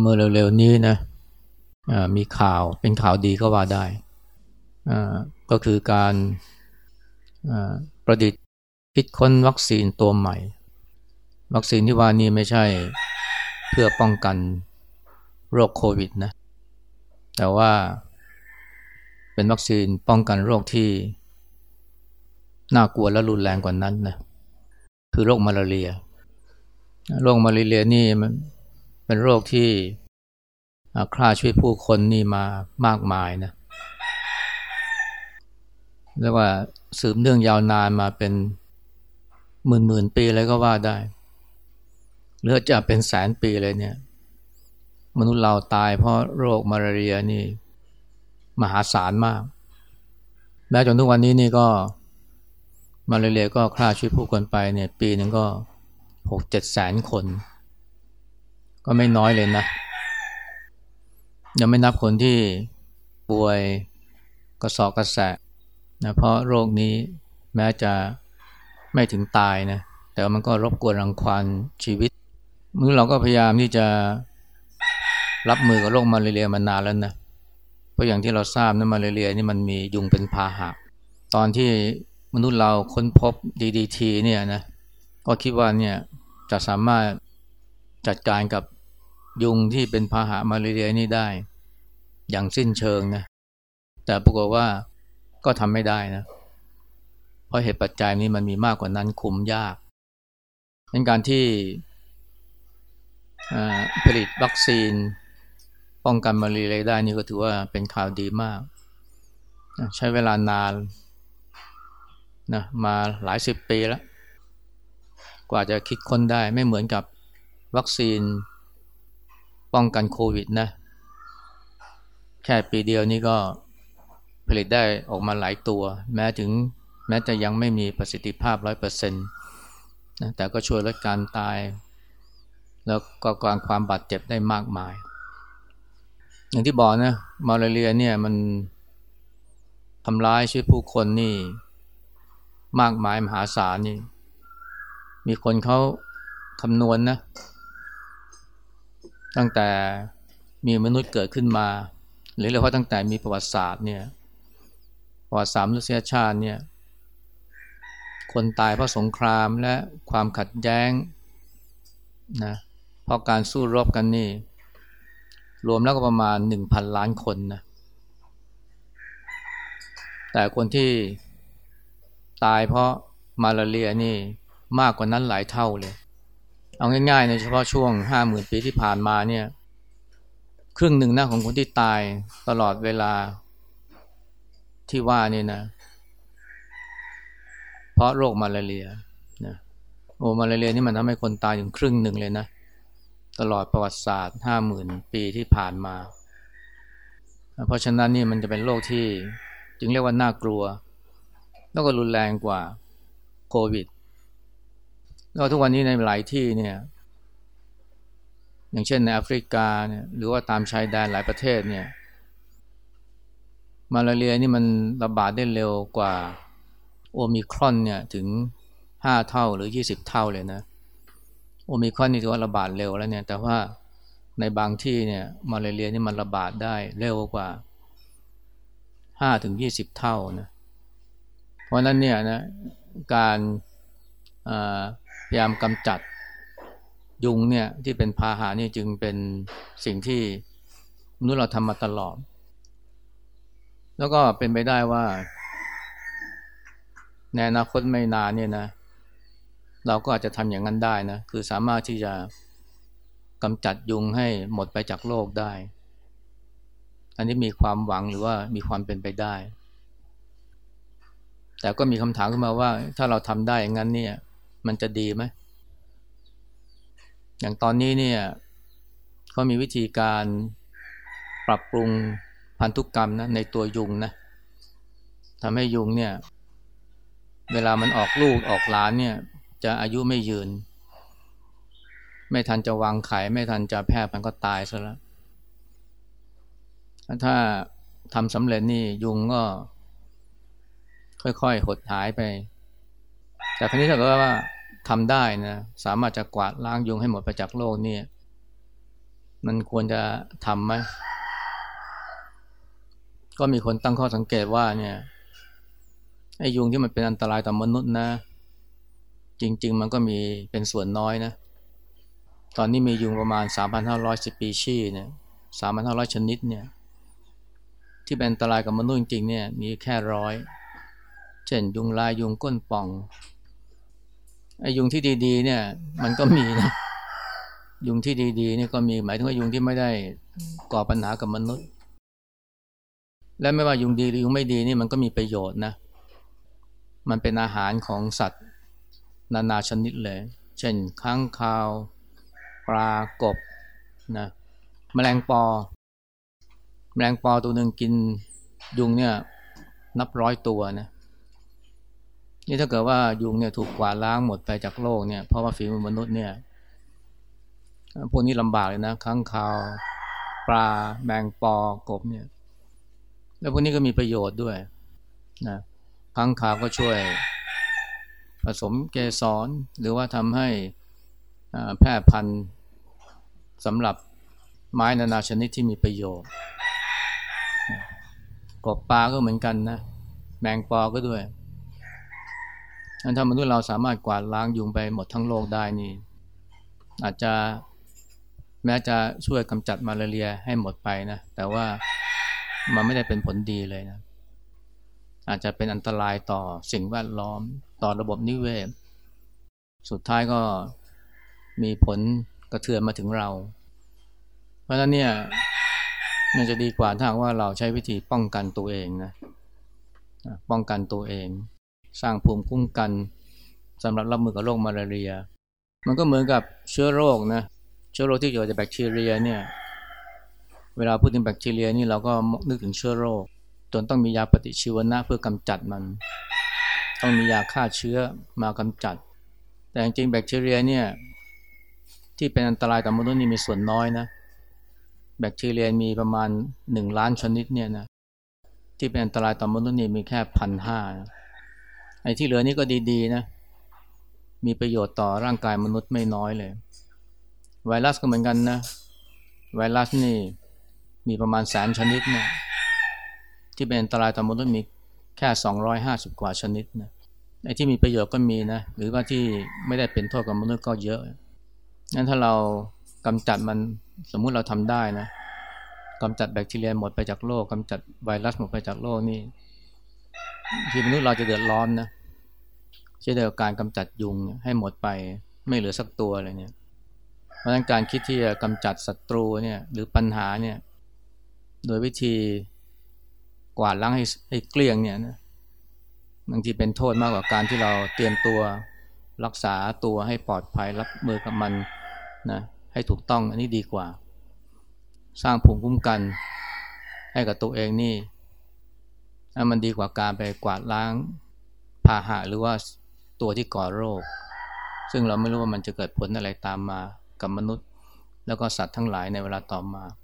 เมื่อเร็วๆนี้นะมีข่าวเป็นข่าวดีก็ว่าได้ ก็คือการประดิษฐ์คิดค้นวัคซีนตัวใหม่ วัคซีนที่ว่านี้ไม่ใช่เพื่อป้องกันโรคโควิดนะ แต่ว่าเป็นวัคซีนป้องกันโรคที่น่ากลัวและรุนแรงกว่านั้นนะ คือโรคมาลาเรีย โรคมาลาเรียนี่มัน เป็นโรคที่ฆ่าชีวิตผู้คนนี่มามากมายนะเรียกว่าสืบเนื่องยาวนานมาเป็นหมื่นหมื่นปีเลยก็ว่าได้หรือจะเป็นแสนปีเลยเนี่ย มนุษย์เราตายเพราะโรคมาลาเรียนี่ มหาศาลมากแม้จนทุกวันนี้นี่ก็มาลาเรียก็ฆ่าชีวิตผู้คนไปเนี่ย ปีหนึ่งก็หกเจ็ดแสนคน ก็ไม่น้อยเลยนะ ยังไม่นับคนที่ป่วยกระสอบกระแสะนะเพราะโรคนี้แม้จะไม่ถึงตายนะ แต่มันก็รบกวนรังควานชีวิตมือเราก็พยายามที่จะรับมือกับโรคมาเรียมานานแล้วนะ เพราะอย่างที่เราทราบนะมาเรียนี่มันมียุงเป็นพาหะ ตอนที่มนุษย์เราค้นพบ DDT เนี่ยนะ ก็คิดว่าเนี่ยจะสามารถจัดการกับ ยุงที่เป็นพาหะมาเรียนี่ได้ อย่างสิ้นเชิงนะแต่ปรากฏว่าก็ทำไม่ได้นะ เพราะเหตุปัจจัยนี้มันมีมากกว่านั้นคุมยากเป็นการที่ผลิตวัคซีน ป้องกันมารีเรียได้นี่ก็ถือว่าเป็นข่าวดีมาก ใช้เวลานานนะมาหลายสิบปีแล้ว กว่าจะคิดค้นได้ไม่เหมือนกับวัคซีน ป้องกันโควิดนะ แค่ปีเดียวนี้ก็ผลิตได้ออกมาหลายตัว แม้ถึงแม้จะยังไม่มีประสิทธิภาพร้อยเปอร์เซ็นต์นะแต่ก็ช่วยลดการตาย แล้วก็การความบาดเจ็บได้มากมาย อย่างที่บอกนะมาลาเรียเนี่ยมันทำร้ายชีวิตผู้คนนี่มากมายมหาศาลนี่ มีคนเขาคำนวณนนะ ตั้งแต่มีมนุษย์เกิดขึ้นมา หรือเรียกว่าตั้งแต่มีประวัติศาสตร์เนี่ยประวัติศาสตร์มนุษยชาติเนี่ยคนตายเพราะสงครามและความขัดแย้งนะเพราะการสู้รบกันนี่ รวมแล้วก็ประมาณหนึ่งพันล้านคนนะแต่คนที่ตายเพราะมาลาเรียนี่มากกว่านั้นหลายเท่าเลย เอาง่ายๆในเฉพาะช่วงห้าหมื่นปีที่ผ่านมาเนี่ย ครึ่งหนึ่งนะของคนที่ตายตลอดเวลาที่ว่านี่นะ เพราะโรคมาลาเรียนะโอ้มาลาเรียนี่มันทำให้คนตายถึงครึ่งหนึ่งเลยนะ ตลอดประวัติศาสตร์ห้าหมื่นปีที่ผ่านมา เพราะฉะนั้นนี่มันจะเป็นโรคที่จึงเรียกว่าน่ากลัว แล้วก็รุนแรงกว่าโควิด แล้วทุกวันนี้ในหลายที่เนี่ย อย่างเช่นในแอฟริกาเนี่ยหรือว่าตามชายแดนหลายประเทศเนี่ย มาลาเรียนี่มันระบาดได้เร็วกว่าโอมิครอนเนี่ยถึงห้าเท่าหรือยี่สิบเท่าเลยนะโอมิครอนนี่ถือว่าระบาดเร็วแล้วเนี่ย แต่ว่าในบางที่เนี่ย มาลาเรียนี่มันระบาดได้เร็วกว่าห้าถึงยี่สิบเท่านะเพราะนั้นเนี่ยนะการ พยายามกำจัดยุงเนี่ยที่เป็นพาหะนี่จึงเป็นสิ่งที่มนุษย์เราทำมาตลอด แล้วก็เป็นไปได้ว่าในอนาคตไม่นานเนี่ยนะ เราก็อาจจะทำอย่างนั้นได้นะ คือสามารถที่จะกำจัดยุงให้หมดไปจากโลกได้ อันนี้มีความหวังหรือว่ามีความเป็นไปได้ แต่ก็มีคำถามขึ้นมาว่า ถ้าเราทำได้อย่างนั้นเนี่ย มันจะดีไหมอย่างตอนนี้เนี่ยเขามีวิธีการปรับปรุงพันธุกกรรมนะในตัวยุงนะทำให้ยุงเนี่ย เวลามันออกลูกออกหลานเนี่ย จะอายุไม่ยืน ไม่ทันจะวางไข่ไม่ทันจะแพร่มันก็ตายซะแล้ว ถ้าทำสำเร็จนี่ยุงก็ ค่อยๆหดหายไป แต่ครั้นี้ถ้าเกิดว่า ทำได้นะสามารถจะกวาดล้างยุงให้หมดไปจากโลกนี่มันควรจะทำไหมก็มีคนตั้งข้อสังเกตว่าเนี่ยไอ้ยุงที่มันเป็นอันตรายต่อมนุษย์นะ จริง ๆ มันก็มีเป็นส่วนน้อยนะ ตอนนี้มียุงประมาณ 3,500สปีชีเนี่ย3,500 ชนิดเนี่ย ที่เป็นอันตรายกับมนุษย์จริงๆเนี่ยมีแค่ร้อย เช่นยุงลายยุงก้นป่อง ไอ้ยุงที่ดีๆ เนี่ย มันก็มีนะยุงที่ดีๆนี่ก็มีหมายถึงว่ายุงที่ไม่ได้ก่อปัญหากับมนุษย์ และไม่ว่ายุงดีหรือยุงไม่ดีนี่มันก็มีประโยชน์นะ มันเป็นอาหารของสัตว์ นานาชนิดเลย เช่นค้างคาว ปลากบนะแมลงปอ แมลงปอตัวหนึ่งกินยุงเนี่ยนับร้อยตัวนะ นี่ถ้าเกิดว่ายุงเนี่ยถูกกวาดล้างหมดไปจากโลกเนี่ยเพราะว่าฝีมือมนุษย์เนี่ยพวกนี้ลำบากเลยนะค้างคาว ปลาแมงปอกบเนี่ย แล้วพวกนี้ก็มีประโยชน์ด้วยนะค้างคาวก็ช่วย ผสมเกสรหรือว่าทำให้แพร่พันธุ์สำหรับไม้นานาชนิดที่มีประโยชน์กบปลาก็เหมือนกันนะ แมงปอก็ด้วย ถ้ามนุษย์เราสามารถกวาดล้างยุงไปหมดทั้งโลกได้นี่ อาจจะแม้จะช่วยกำจัดมาลาเรียให้หมดไปนะ แต่ว่ามันไม่ได้เป็นผลดีเลยนะ อาจจะเป็นอันตรายต่อสิ่งแวดล้อมต่อระบบนิเวศ สุดท้ายก็มีผลกระเทือนมาถึงเรา เพราะฉะนั้นเนี่ยมันจะดีกว่าถ้าว่าเราใช้วิธีป้องกันตัวเองนะ ป้องกันตัวเอง สร้างภูมิคุ้มกันสำหรับรับมือกับโรคมาลาเรีย มันก็เหมือนกับเชื้อโรคนะเชื้อโรคที่เกิดจากแบคทีเรียเนี่ยเวลาพูดถึงแบคทีเรียนี่เราก็นึกถึงเชื้อโรค จนต้องมียาปฏิชีวนะเพื่อกำจัดมัน ต้องมียาฆ่าเชื้อมากำจัด แต่จริงๆแบคทีเรียเนี่ยที่เป็นอันตรายต่อมนุษย์นี่มีส่วนน้อยนะแบคทีเรียมีประมาณหนึ่งล้านชนิดเนี่ยนะที่เป็นอันตรายต่อมนุษย์นี่มีแค่พันห้า อ้ที่เหลือนี่ก็ดีๆนะ มีประโยชน์ต่อร่างกายมนุษย์ไม่น้อยเลย ไวรัสก็เหมือนกันนะ ไวรัสนี่มีประมาณแสนชนิดนะ ที่เป็นอันตรายต่อมนุษย์มีแค่สองร้อยห้าสิบกว่าชนิดนะไอ้ที่มีประโยชน์ก็มีนะ หรือว่าที่ไม่ได้เป็นโทษกับมนุษย์ก็เยอะงั้นถ้าเรากำจัดมันสมมุติเราทำได้นะกำจัดแบคทีเรียหมดไปจากโลกกำจัดไวรัสหมดไปจากโลกนี่ที่มนุษย์เราจะเดือดร้อนนะ เช่นเดียวกับการกำจัดยุงให้หมดไปไม่เหลือสักตัวเลยเนี่ย เพราะฉะนั้นการคิดที่จะกำจัดศัตรูเนี่ยหรือปัญหาเนี่ยโดยวิธีกวาดล้างให้ให้เกลี้ยงเนี่ยนะบางทีเป็นโทษมากกว่าการที่เราเตรียมตัวรักษาตัวให้ปลอดภัยรับมือกับมันนะให้ถูกต้องอันนี้ดีกว่า สร้างภูมิคุ้มกันให้กับตัวเองนี่มันดีกว่าการไปกวาดล้างพาหะหรือว่า ตัวที่ก่อโรค ซึ่งเราไม่รู้ว่ามันจะเกิดผลอะไรตามมากับมนุษย์ แล้วก็สัตว์ทั้งหลายในเวลาต่อมา